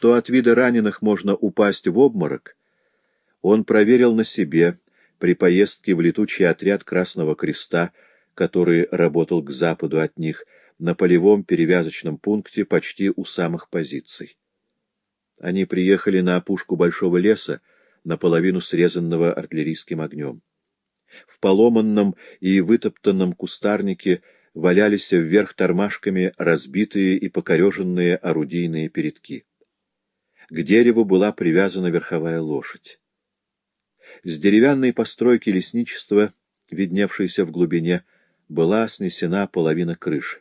что от вида раненых можно упасть в обморок, он проверил на себе при поездке в летучий отряд Красного Креста, который работал к западу от них, на полевом перевязочном пункте почти у самых позиций. Они приехали на опушку большого леса, наполовину срезанного артиллерийским огнем. В поломанном и вытоптанном кустарнике валялись вверх тормашками разбитые и покореженные орудийные передки. К дереву была привязана верховая лошадь. С деревянной постройки лесничества, видневшейся в глубине, была снесена половина крыши.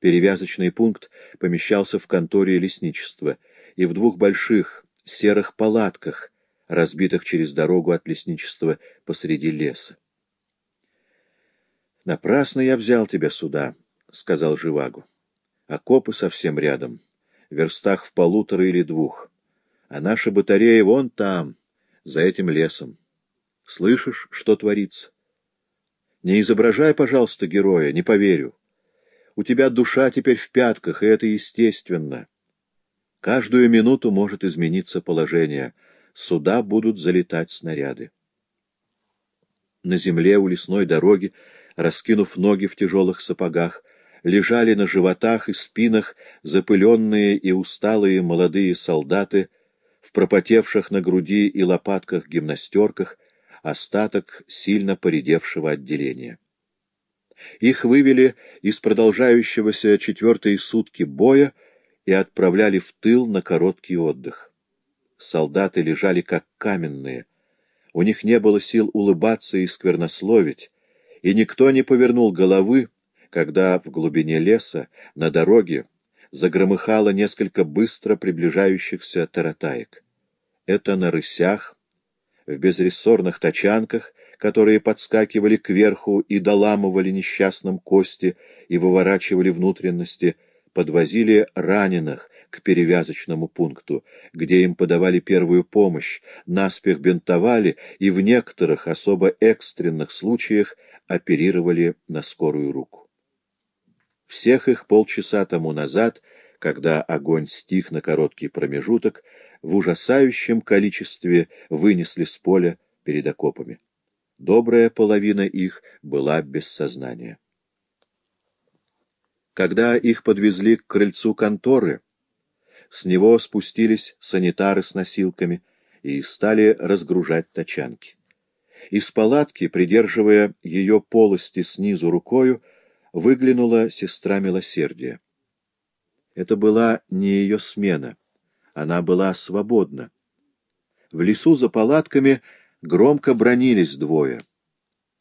Перевязочный пункт помещался в конторе лесничества и в двух больших серых палатках, разбитых через дорогу от лесничества посреди леса. «Напрасно я взял тебя сюда», — сказал Живагу. «Окопы совсем рядом, верстах в полутора или двух, а наша батарея вон там, за этим лесом. Слышишь, что творится? Не изображай, пожалуйста, героя, не поверю. У тебя душа теперь в пятках, и это естественно. Каждую минуту может измениться положение. Сюда будут залетать снаряды. На земле у лесной дороги, раскинув ноги в тяжелых сапогах, лежали на животах и спинах запыленные и усталые молодые солдаты в пропотевших на груди и лопатках гимнастерках, остаток сильно поредевшего отделения. Их вывели из продолжающегося четвертые сутки боя и отправляли в тыл на короткий отдых. Солдаты лежали как каменные. У них не было сил улыбаться и сквернословить, и никто не повернул головы, когда в глубине леса, на дороге, загромыхало несколько быстро приближающихся таратаек. Это на рысях, в безрессорных тачанках, которые подскакивали кверху и доламывали несчастным кости и выворачивали внутренности, подвозили раненых к перевязочному пункту, где им подавали первую помощь, наспех бинтовали и в некоторых особо экстренных случаях оперировали на скорую руку. Всех их полчаса тому назад, когда огонь стих на короткий промежуток, в ужасающем количестве вынесли с поля перед окопами. Добрая половина их была без сознания. Когда их подвезли к крыльцу конторы, с него спустились санитары с носилками и стали разгружать тачанки. Из палатки, придерживая ее полости снизу рукою, выглянула сестра милосердия. Это была не ее смена, она была свободна. В лесу за палатками громко бронились двое.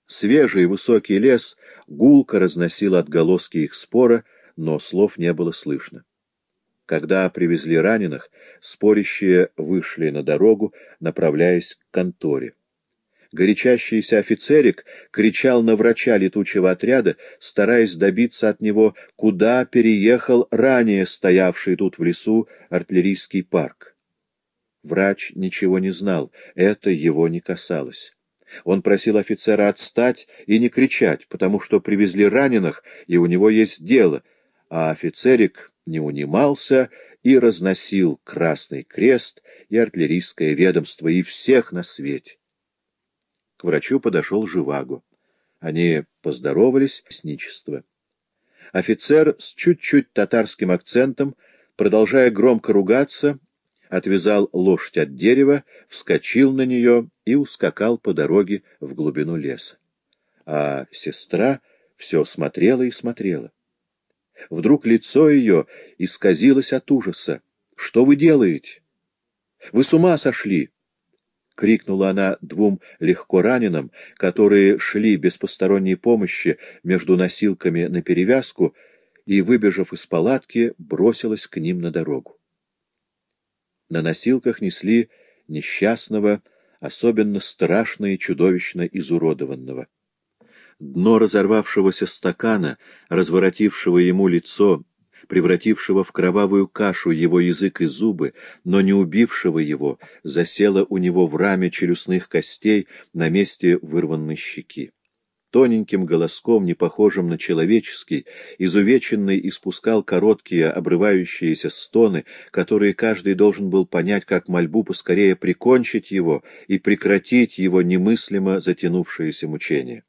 Свежий высокий лес гулко разносил отголоски их спора, но слов не было слышно. Когда привезли раненых, спорящие вышли на дорогу, направляясь к конторе. Горячащийся офицерик кричал на врача летучего отряда, стараясь добиться от него, куда переехал ранее стоявший тут в лесу артиллерийский парк. Врач ничего не знал, это его не касалось. Он просил офицера отстать и не кричать, потому что привезли раненых, и у него есть дело, а офицерик не унимался и разносил Красный Крест и артиллерийское ведомство, и всех на свете. К врачу подошел Живаго. Они поздоровались с ничество. Офицер с чуть-чуть татарским акцентом, продолжая громко ругаться, отвязал лошадь от дерева, вскочил на нее и ускакал по дороге в глубину леса. А сестра все смотрела и смотрела. Вдруг лицо ее исказилось от ужаса. «Что вы делаете? Вы с ума сошли!» — крикнула она двум легко раненым, которые шли без посторонней помощи между носилками на перевязку, и, выбежав из палатки, бросилась к ним на дорогу. На носилках несли несчастного, особенно страшно и чудовищно изуродованного. Дно разорвавшегося стакана, разворотившего ему лицо превратившего в кровавую кашу его язык и зубы, но не убившего его, засело у него в раме челюстных костей на месте вырванной щеки. тоненьким голоском, не похожим на человеческий, изувеченный испускал короткие, обрывающиеся стоны, которые каждый должен был понять как мольбу поскорее прикончить его и прекратить его немыслимо затянувшееся мучение.